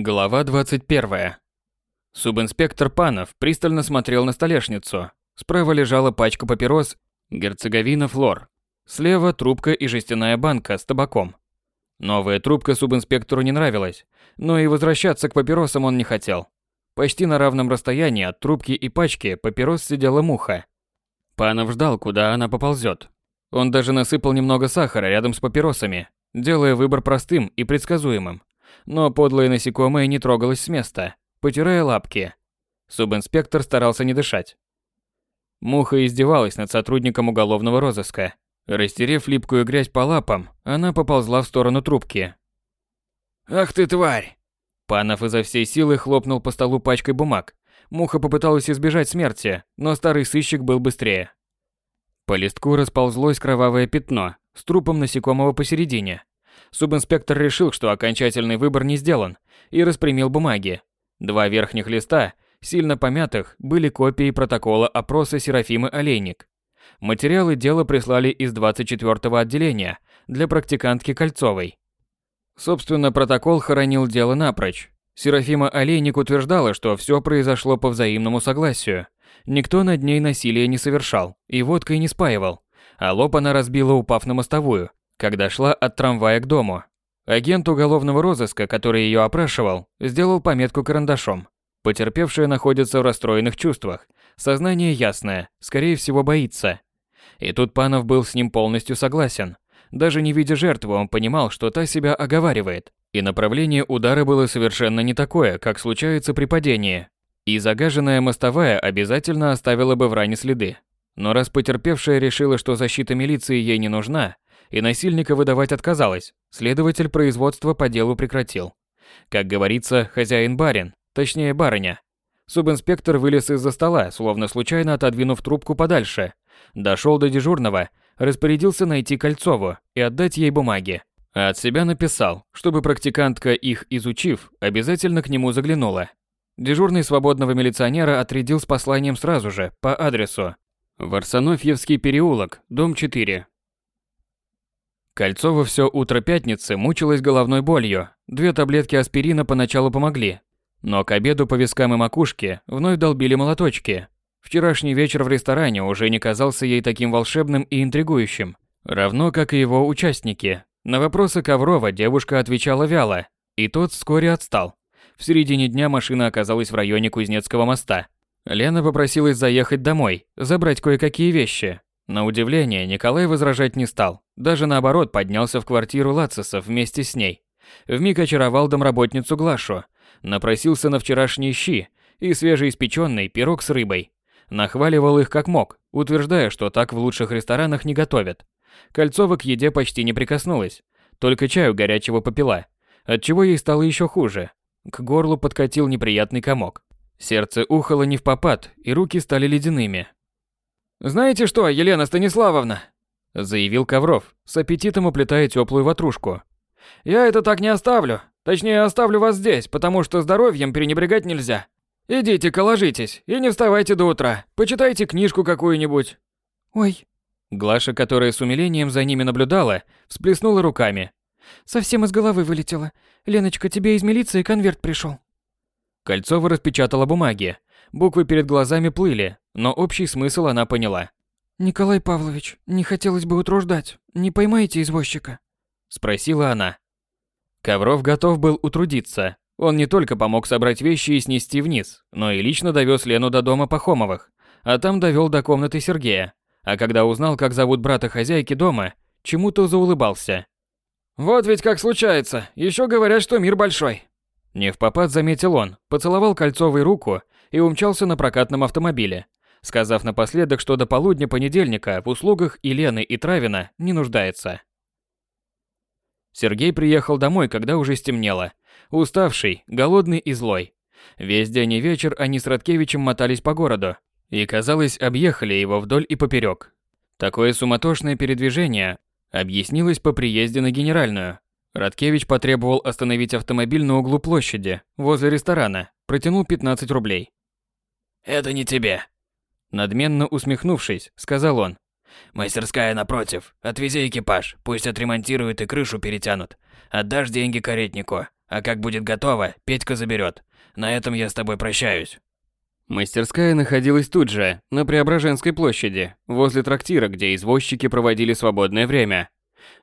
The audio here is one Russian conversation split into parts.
Глава 21. Субинспектор Панов пристально смотрел на столешницу. Справа лежала пачка папирос «Герцеговина Флор». Слева трубка и жестяная банка с табаком. Новая трубка субинспектору не нравилась, но и возвращаться к папиросам он не хотел. Почти на равном расстоянии от трубки и пачки папирос сидела муха. Панов ждал, куда она поползет. Он даже насыпал немного сахара рядом с папиросами, делая выбор простым и предсказуемым. Но подлое насекомое не трогалось с места, потирая лапки. Субинспектор старался не дышать. Муха издевалась над сотрудником уголовного розыска. Растерев липкую грязь по лапам, она поползла в сторону трубки. «Ах ты тварь!» Панов изо всей силы хлопнул по столу пачкой бумаг. Муха попыталась избежать смерти, но старый сыщик был быстрее. По листку расползлось кровавое пятно с трупом насекомого посередине. Субинспектор решил, что окончательный выбор не сделан, и распрямил бумаги. Два верхних листа, сильно помятых, были копией протокола опроса Серафимы Олейник. Материалы дела прислали из 24-го отделения для практикантки Кольцовой. Собственно, протокол хоронил дело напрочь. Серафима Олейник утверждала, что все произошло по взаимному согласию. Никто над ней насилия не совершал и водкой не спаивал. А лоб она разбила, упав на мостовую, когда шла от трамвая к дому. Агент уголовного розыска, который ее опрашивал, сделал пометку карандашом. Потерпевшая находится в расстроенных чувствах. Сознание ясное, скорее всего боится. И тут Панов был с ним полностью согласен. Даже не видя жертвы, он понимал, что та себя оговаривает. И направление удара было совершенно не такое, как случается при падении. И загаженная мостовая обязательно оставила бы в ране следы. Но раз потерпевшая решила, что защита милиции ей не нужна, и насильника выдавать отказалась, следователь производства по делу прекратил. Как говорится, хозяин-барин, точнее барыня. Субинспектор вылез из-за стола, словно случайно отодвинув трубку подальше. Дошел до дежурного, распорядился найти Кольцову и отдать ей бумаги. А от себя написал, чтобы практикантка их изучив, обязательно к нему заглянула. Дежурный свободного милиционера отрядил с посланием сразу же, по адресу. Варсонофьевский переулок, дом 4, Кольцова все утро пятницы мучилась головной болью. Две таблетки аспирина поначалу помогли. Но к обеду по вискам и макушке вновь долбили молоточки. Вчерашний вечер в ресторане уже не казался ей таким волшебным и интригующим. Равно как и его участники. На вопросы Коврова девушка отвечала вяло, и тот вскоре отстал. В середине дня машина оказалась в районе Кузнецкого моста. Лена попросилась заехать домой, забрать кое-какие вещи, на удивление, Николай возражать не стал. Даже наоборот, поднялся в квартиру Лацисов вместе с ней. Вмиг очаровал домработницу Глашу. Напросился на вчерашние щи и свежеиспеченный пирог с рыбой. Нахваливал их как мог, утверждая, что так в лучших ресторанах не готовят. Кольцова к еде почти не прикоснулась, только чаю горячего попила, отчего ей стало еще хуже. К горлу подкатил неприятный комок. Сердце ухало не в попад, и руки стали ледяными. «Знаете что, Елена Станиславовна?» Заявил Ковров, с аппетитом уплетая теплую ватрушку. «Я это так не оставлю. Точнее, оставлю вас здесь, потому что здоровьем пренебрегать нельзя. Идите-ка ложитесь и не вставайте до утра. Почитайте книжку какую-нибудь». «Ой». Глаша, которая с умилением за ними наблюдала, всплеснула руками. «Совсем из головы вылетело. Леночка, тебе из милиции конверт пришел. Кольцова распечатала бумаги. Буквы перед глазами плыли, но общий смысл она поняла. «Николай Павлович, не хотелось бы утруждать. Не поймаете извозчика?» Спросила она. Ковров готов был утрудиться. Он не только помог собрать вещи и снести вниз, но и лично довез Лену до дома Пахомовых, а там довел до комнаты Сергея. А когда узнал, как зовут брата хозяйки дома, чему-то заулыбался. «Вот ведь как случается. Еще говорят, что мир большой». Не в попад заметил он, поцеловал Кольцовой руку и умчался на прокатном автомобиле, сказав напоследок, что до полудня понедельника в услугах и и Травина не нуждается. Сергей приехал домой, когда уже стемнело. Уставший, голодный и злой. Весь день и вечер они с Радкевичем мотались по городу, и, казалось, объехали его вдоль и поперек. Такое суматошное передвижение объяснилось по приезде на Генеральную. Радкевич потребовал остановить автомобиль на углу площади, возле ресторана, протянул 15 рублей. «Это не тебе», Надменно усмехнувшись, сказал он. «Мастерская напротив. Отвези экипаж, пусть отремонтируют и крышу перетянут. Отдашь деньги каретнику. А как будет готово, Петька заберет. На этом я с тобой прощаюсь. Мастерская находилась тут же, на Преображенской площади, возле трактира, где извозчики проводили свободное время.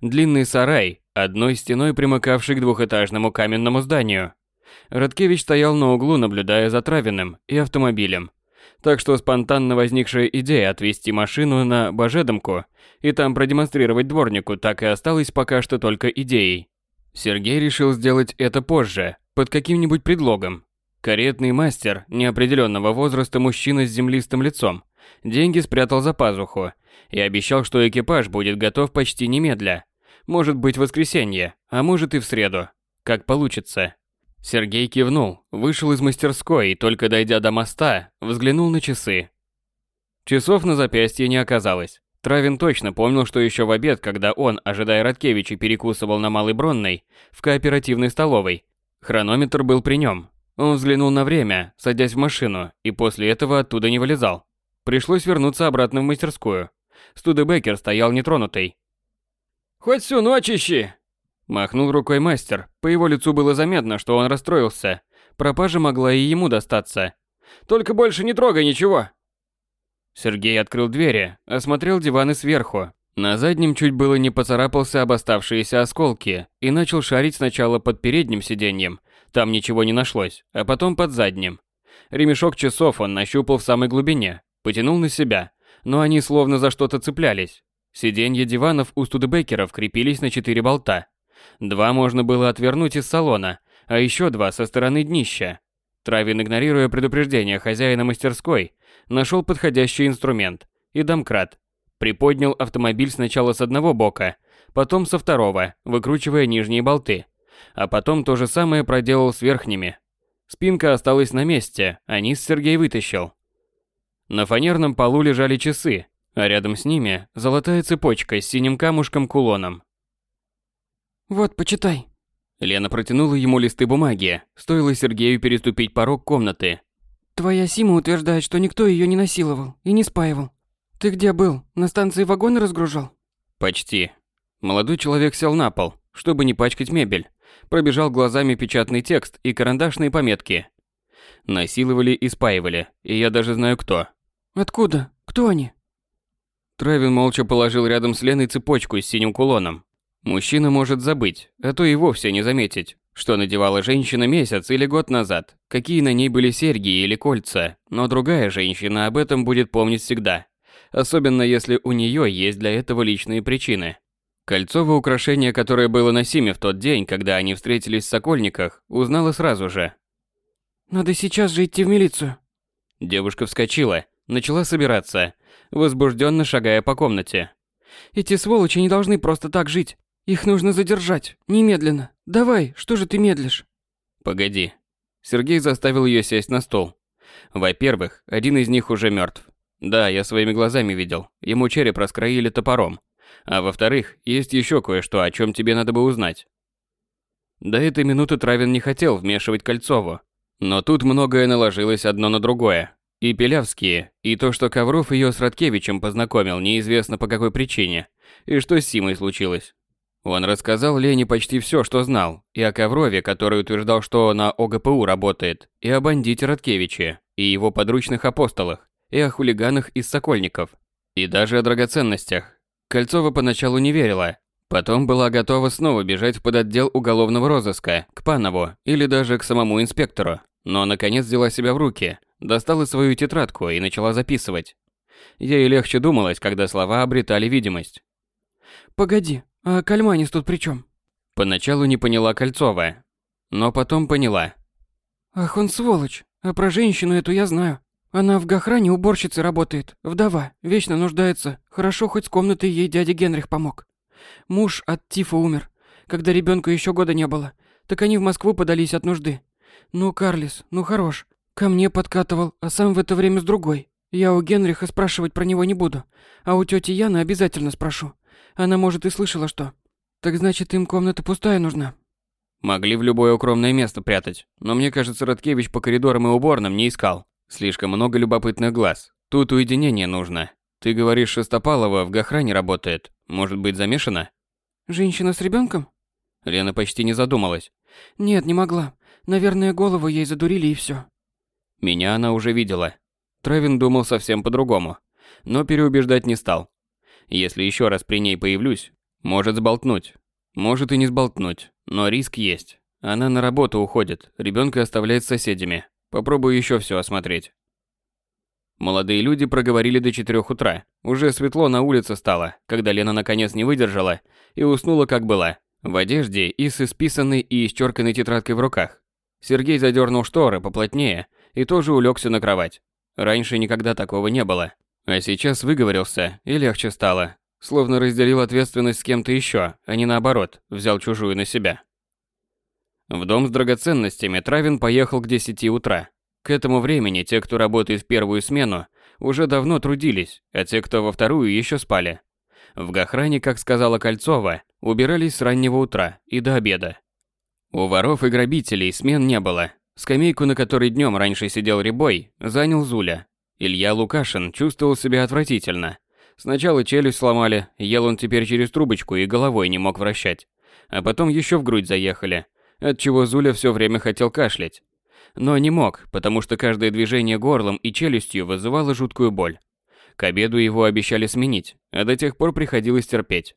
Длинный сарай, одной стеной примыкавший к двухэтажному каменному зданию. Радкевич стоял на углу, наблюдая за Травиным и автомобилем. Так что спонтанно возникшая идея отвезти машину на Божедомку и там продемонстрировать дворнику так и осталась пока что только идеей. Сергей решил сделать это позже, под каким-нибудь предлогом, Каретный мастер неопределенного возраста мужчина с землистым лицом деньги спрятал за пазуху и обещал, что экипаж будет готов почти немедля. Может быть в воскресенье, а может и в среду. Как получится. Сергей кивнул, вышел из мастерской и только дойдя до моста, взглянул на часы. Часов на запястье не оказалось. Травин точно помнил, что еще в обед, когда он, ожидая Радкевича, перекусывал на Малой Бронной в кооперативной столовой, хронометр был при нем, он взглянул на время, садясь в машину, и после этого оттуда не вылезал. Пришлось вернуться обратно в мастерскую. Студебекер стоял нетронутый. «Хоть всю ночь ищи!» Махнул рукой мастер. По его лицу было заметно, что он расстроился. Пропажа могла и ему достаться. «Только больше не трогай ничего!» Сергей открыл двери, осмотрел диваны сверху. На заднем чуть было не поцарапался об оставшиеся осколки и начал шарить сначала под передним сиденьем, там ничего не нашлось, а потом под задним. Ремешок часов он нащупал в самой глубине, потянул на себя, но они словно за что-то цеплялись. Сиденья диванов у студебекеров крепились на четыре болта. Два можно было отвернуть из салона, а еще два со стороны днища. Травин, игнорируя предупреждение хозяина мастерской, нашел подходящий инструмент и домкрат. Приподнял автомобиль сначала с одного бока, потом со второго, выкручивая нижние болты а потом то же самое проделал с верхними. Спинка осталась на месте, а низ Сергей вытащил. На фанерном полу лежали часы, а рядом с ними золотая цепочка с синим камушком-кулоном. «Вот, почитай». Лена протянула ему листы бумаги, стоило Сергею переступить порог комнаты. «Твоя Сима утверждает, что никто ее не насиловал и не спаивал. Ты где был? На станции вагоны разгружал?» «Почти». Молодой человек сел на пол, чтобы не пачкать мебель, пробежал глазами печатный текст и карандашные пометки. Насиловали и спаивали, и я даже знаю кто. Откуда? Кто они? Травин молча положил рядом с Леной цепочку с синим кулоном. Мужчина может забыть, а то и вовсе не заметить, что надевала женщина месяц или год назад, какие на ней были серьги или кольца, но другая женщина об этом будет помнить всегда, особенно если у нее есть для этого личные причины. Кольцово украшение, которое было на Симе в тот день, когда они встретились в Сокольниках, узнала сразу же. «Надо сейчас же идти в милицию». Девушка вскочила, начала собираться, возбужденно шагая по комнате. «Эти сволочи не должны просто так жить. Их нужно задержать, немедленно. Давай, что же ты медлишь?» «Погоди». Сергей заставил ее сесть на стол. Во-первых, один из них уже мертв. Да, я своими глазами видел. Ему череп раскроили топором. А во-вторых, есть еще кое-что, о чем тебе надо бы узнать. До этой минуты Травин не хотел вмешивать Кольцову. Но тут многое наложилось одно на другое. И Пелявские, и то, что Ковров ее с Радкевичем познакомил неизвестно по какой причине, и что с Симой случилось. Он рассказал Лене почти все, что знал, и о Коврове, который утверждал, что на ОГПУ работает, и о бандите Радкевиче, и его подручных апостолах, и о хулиганах из Сокольников, и даже о драгоценностях, Кольцова поначалу не верила, потом была готова снова бежать в подотдел уголовного розыска, к Панову или даже к самому инспектору, но наконец взяла себя в руки, достала свою тетрадку и начала записывать. Ей легче думалось, когда слова обретали видимость. «Погоди, а Кальманис тут при чем? Поначалу не поняла Кольцова, но потом поняла. «Ах, он сволочь, а про женщину эту я знаю. Она в Гохране уборщицей работает, вдова, вечно нуждается. Хорошо, хоть с комнатой ей дядя Генрих помог. Муж от тифа умер, когда ребенку еще года не было. Так они в Москву подались от нужды. Ну, Карлис, ну хорош. Ко мне подкатывал, а сам в это время с другой. Я у Генриха спрашивать про него не буду, а у тети Яны обязательно спрошу. Она, может, и слышала что. Так значит, им комната пустая нужна. Могли в любое укромное место прятать, но мне кажется, Роткевич по коридорам и уборным не искал. Слишком много любопытных глаз. Тут уединение нужно. Ты говоришь, Шестопалова в Гохране работает. Может быть, замешана? Женщина с ребенком? Лена почти не задумалась. Нет, не могла. Наверное, голову ей задурили и все. Меня она уже видела. Травин думал совсем по-другому, но переубеждать не стал. Если еще раз при ней появлюсь, может сболтнуть. Может и не сболтнуть, но риск есть. Она на работу уходит, ребенка оставляет с соседями. Попробую еще все осмотреть. Молодые люди проговорили до четырех утра. Уже светло на улице стало, когда Лена наконец не выдержала и уснула как была, в одежде и с исписанной и исчерканной тетрадкой в руках. Сергей задернул шторы поплотнее и тоже улегся на кровать. Раньше никогда такого не было. А сейчас выговорился и легче стало. Словно разделил ответственность с кем-то еще, а не наоборот, взял чужую на себя. В дом с драгоценностями Травин поехал к 10 утра. К этому времени те, кто работает в первую смену, уже давно трудились, а те, кто во вторую, еще спали. В Гохране, как сказала Кольцова, убирались с раннего утра и до обеда. У воров и грабителей смен не было. Скамейку, на которой днем раньше сидел Рябой, занял Зуля. Илья Лукашин чувствовал себя отвратительно. Сначала челюсть сломали, ел он теперь через трубочку и головой не мог вращать. А потом еще в грудь заехали, отчего Зуля все время хотел кашлять. Но не мог, потому что каждое движение горлом и челюстью вызывало жуткую боль. К обеду его обещали сменить, а до тех пор приходилось терпеть.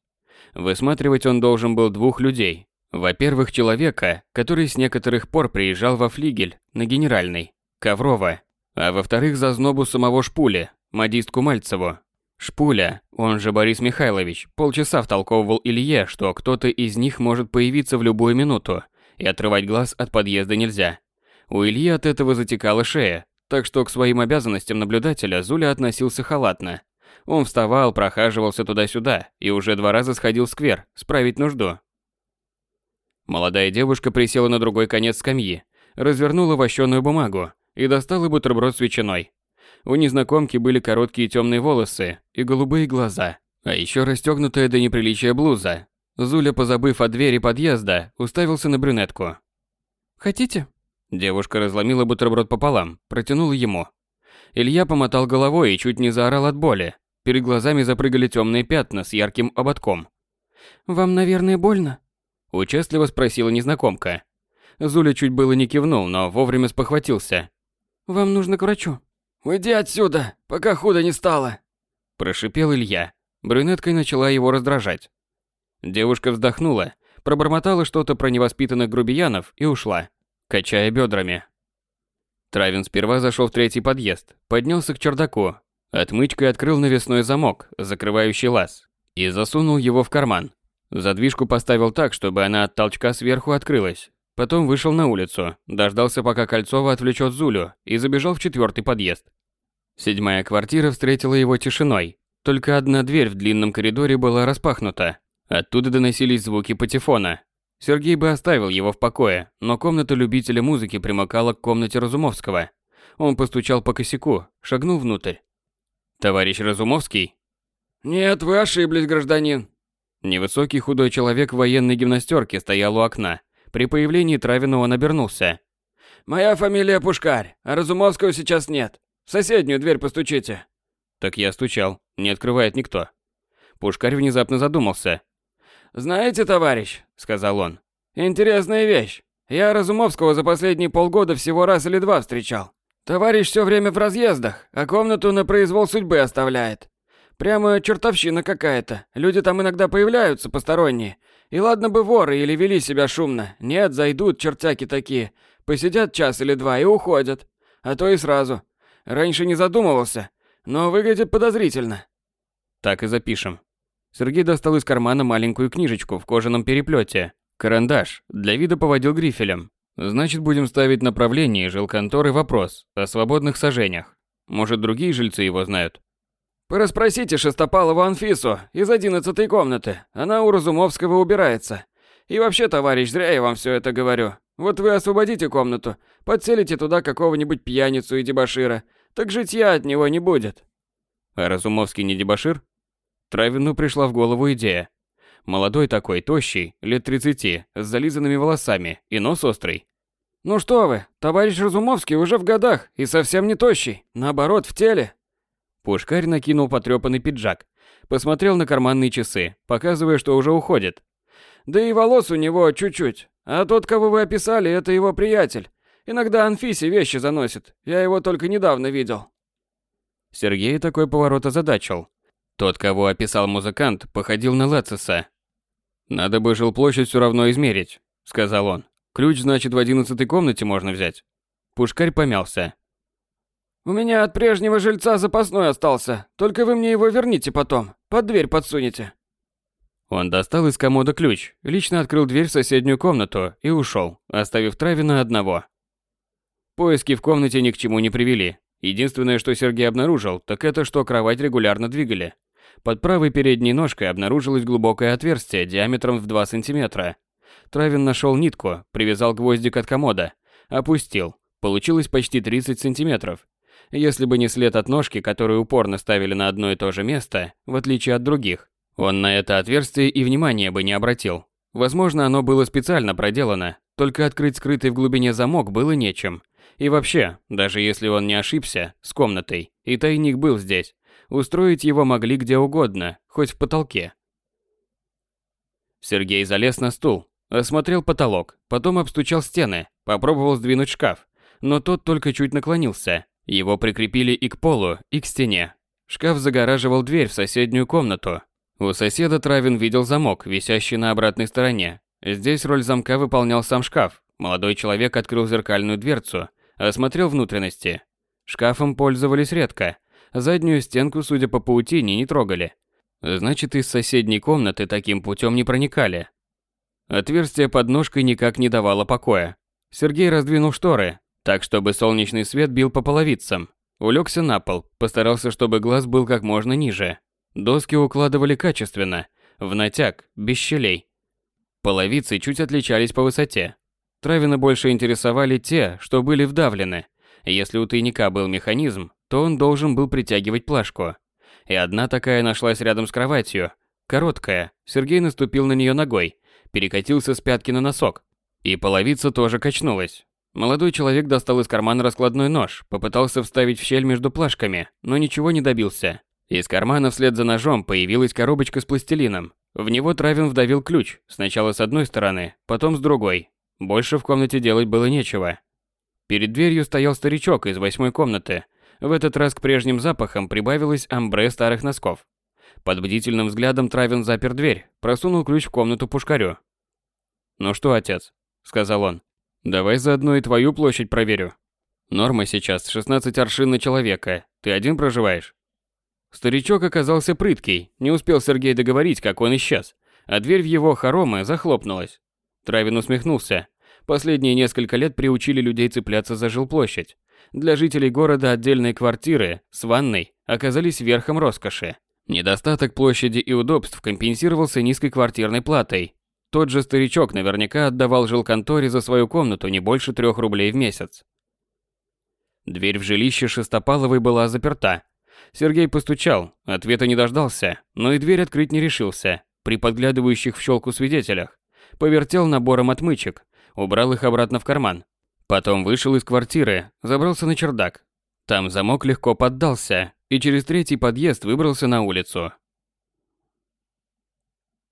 Высматривать он должен был двух людей. Во-первых, человека, который с некоторых пор приезжал во флигель на Генеральный, Коврова, а во-вторых, за знобу самого Шпули, модистку Мальцеву. Шпуля, он же Борис Михайлович, полчаса втолковывал Илье, что кто-то из них может появиться в любую минуту, и отрывать глаз от подъезда нельзя. У Ильи от этого затекала шея, так что к своим обязанностям наблюдателя Зуля относился халатно. Он вставал, прохаживался туда-сюда и уже два раза сходил в сквер, справить нужду. Молодая девушка присела на другой конец скамьи, развернула вощеную бумагу и достала бутерброд с ветчиной. У незнакомки были короткие темные волосы и голубые глаза, а еще расстегнутая до неприличия блуза. Зуля, позабыв о двери подъезда, уставился на брюнетку. «Хотите?» Девушка разломила бутерброд пополам, протянула ему. Илья помотал головой и чуть не заорал от боли. Перед глазами запрыгали темные пятна с ярким ободком. «Вам, наверное, больно?» Участливо спросила незнакомка. Зуля чуть было не кивнул, но вовремя спохватился. «Вам нужно к врачу». «Уйди отсюда, пока худо не стало!» Прошипел Илья. Брюнетка начала его раздражать. Девушка вздохнула, пробормотала что-то про невоспитанных грубиянов и ушла качая бедрами. Травин сперва зашел в третий подъезд, поднялся к чердаку, отмычкой открыл навесной замок, закрывающий лаз, и засунул его в карман. Задвижку поставил так, чтобы она от толчка сверху открылась. Потом вышел на улицу, дождался, пока Кольцова отвлечет Зулю, и забежал в четвертый подъезд. Седьмая квартира встретила его тишиной. Только одна дверь в длинном коридоре была распахнута. Оттуда доносились звуки патефона, Сергей бы оставил его в покое, но комната любителя музыки примыкала к комнате Разумовского. Он постучал по косяку, шагнул внутрь. «Товарищ Разумовский?» «Нет, вы ошиблись, гражданин». Невысокий худой человек в военной гимнастерке стоял у окна. При появлении Травина он обернулся. «Моя фамилия Пушкарь, а Разумовского сейчас нет. В соседнюю дверь постучите». Так я стучал, не открывает никто. Пушкарь внезапно задумался, «Знаете, товарищ», — сказал он, — «интересная вещь. Я Разумовского за последние полгода всего раз или два встречал. Товарищ все время в разъездах, а комнату на произвол судьбы оставляет. Прямо чертовщина какая-то. Люди там иногда появляются посторонние. И ладно бы воры или вели себя шумно. Нет, зайдут чертяки такие. Посидят час или два и уходят. А то и сразу. Раньше не задумывался, но выглядит подозрительно. Так и запишем. Сергей достал из кармана маленькую книжечку в кожаном переплете. Карандаш. Для вида поводил грифелем. Значит, будем ставить направление жилконторы вопрос о свободных сажениях. Может, другие жильцы его знают? Пораспросите Шестопалову Анфису из одиннадцатой комнаты. Она у Разумовского убирается. И вообще, товарищ, зря я вам все это говорю. Вот вы освободите комнату, подселите туда какого-нибудь пьяницу и дебошира, так житья от него не будет. А Разумовский не дебошир? Травину пришла в голову идея. Молодой такой, тощий, лет 30, с зализанными волосами и нос острый. «Ну что вы, товарищ Разумовский уже в годах и совсем не тощий, наоборот, в теле». Пушкарь накинул потрепанный пиджак, посмотрел на карманные часы, показывая, что уже уходит. «Да и волос у него чуть-чуть, А тот, кого вы описали, это его приятель. Иногда Анфисе вещи заносит. Я его только недавно видел. Сергей такой поворот озадачил. Тот, кого описал музыкант, походил на Лациса. «Надо бы жилплощадь все равно измерить», — сказал он. «Ключ, значит, в одиннадцатой комнате можно взять». Пушкарь помялся. «У меня от прежнего жильца запасной остался. Только вы мне его верните потом. Под дверь подсунете». Он достал из комода ключ, лично открыл дверь в соседнюю комнату и ушел, оставив Травина одного. Поиски в комнате ни к чему не привели. Единственное, что Сергей обнаружил, так это, что кровать регулярно двигали. Под правой передней ножкой обнаружилось глубокое отверстие диаметром в 2 сантиметра. Травин нашел нитку, привязал гвоздик от комода, опустил. Получилось почти 30 сантиметров. Если бы не след от ножки, которую упорно ставили на одно и то же место, в отличие от других, он на это отверстие и внимания бы не обратил. Возможно, оно было специально проделано, только открыть скрытый в глубине замок было нечем. И вообще, даже если он не ошибся с комнатой, и тайник был здесь, устроить его могли где угодно, хоть в потолке. Сергей залез на стул, осмотрел потолок, потом обстучал стены, попробовал сдвинуть шкаф, но тот только чуть наклонился, его прикрепили и к полу, и к стене. Шкаф загораживал дверь в соседнюю комнату. У соседа Травин видел замок, висящий на обратной стороне. Здесь роль замка выполнял сам шкаф. Молодой человек открыл зеркальную дверцу, осмотрел внутренности. Шкафом пользовались редко. Заднюю стенку, судя по паутине, не трогали. Значит, из соседней комнаты таким путем не проникали. Отверстие под ножкой никак не давало покоя. Сергей раздвинул шторы, так, чтобы солнечный свет бил по половицам. Улегся на пол, постарался, чтобы глаз был как можно ниже. Доски укладывали качественно, в натяг, без щелей. Половицы чуть отличались по высоте. Травина больше интересовали те, что были вдавлены. Если у тайника был механизм, то он должен был притягивать плашку. И одна такая нашлась рядом с кроватью. Короткая. Сергей наступил на нее ногой, перекатился с пятки на носок. И половица тоже качнулась. Молодой человек достал из кармана раскладной нож, попытался вставить в щель между плашками, но ничего не добился. Из кармана вслед за ножом появилась коробочка с пластилином. В него Травин вдавил ключ, сначала с одной стороны, потом с другой. Больше в комнате делать было нечего. Перед дверью стоял старичок из восьмой комнаты. В этот раз к прежним запахам прибавилось амбре старых носков. Под бдительным взглядом Травин запер дверь, просунул ключ в комнату пушкарю. «Ну что, отец?» – сказал он. Давай заодно и твою площадь проверю. Норма сейчас 16 аршин на человека. Ты один проживаешь? Старичок оказался прыткий. Не успел Сергей договорить, как он исчез. А дверь в его хоромы захлопнулась. Травин усмехнулся. Последние несколько лет приучили людей цепляться за жилплощадь. Для жителей города отдельные квартиры с ванной оказались верхом роскоши. Недостаток площади и удобств компенсировался низкой квартирной платой, тот же старичок наверняка отдавал жилконторе за свою комнату не больше трех рублей в месяц. Дверь в жилище Шестопаловой была заперта. Сергей постучал, ответа не дождался, но и дверь открыть не решился, при подглядывающих в щелку свидетелях. Повертел набором отмычек, убрал их обратно в карман. Потом вышел из квартиры, забрался на чердак. Там замок легко поддался, и через третий подъезд выбрался на улицу.